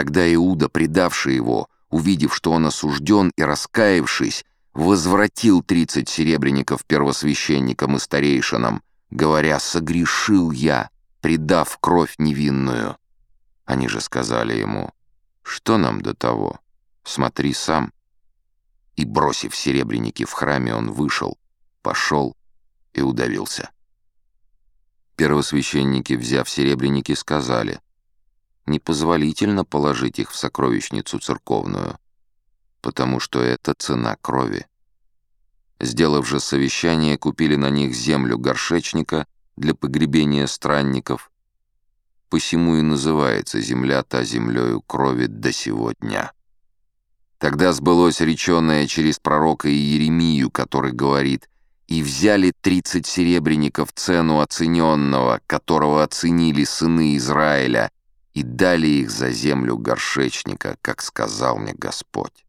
Тогда Иуда, предавший его, увидев, что он осужден и раскаявшись, возвратил тридцать серебряников первосвященникам и старейшинам, говоря «согрешил я, предав кровь невинную». Они же сказали ему «что нам до того? Смотри сам». И, бросив серебряники в храме, он вышел, пошел и удавился. Первосвященники, взяв серебряники, сказали «непозволительно положить их в сокровищницу церковную, потому что это цена крови». Сделав же совещание, купили на них землю горшечника для погребения странников. Посему и называется земля та землею крови до сего дня. Тогда сбылось реченное через пророка Иеремию, который говорит «И взяли тридцать серебряников цену оцененного, которого оценили сыны Израиля, и дали их за землю горшечника, как сказал мне Господь».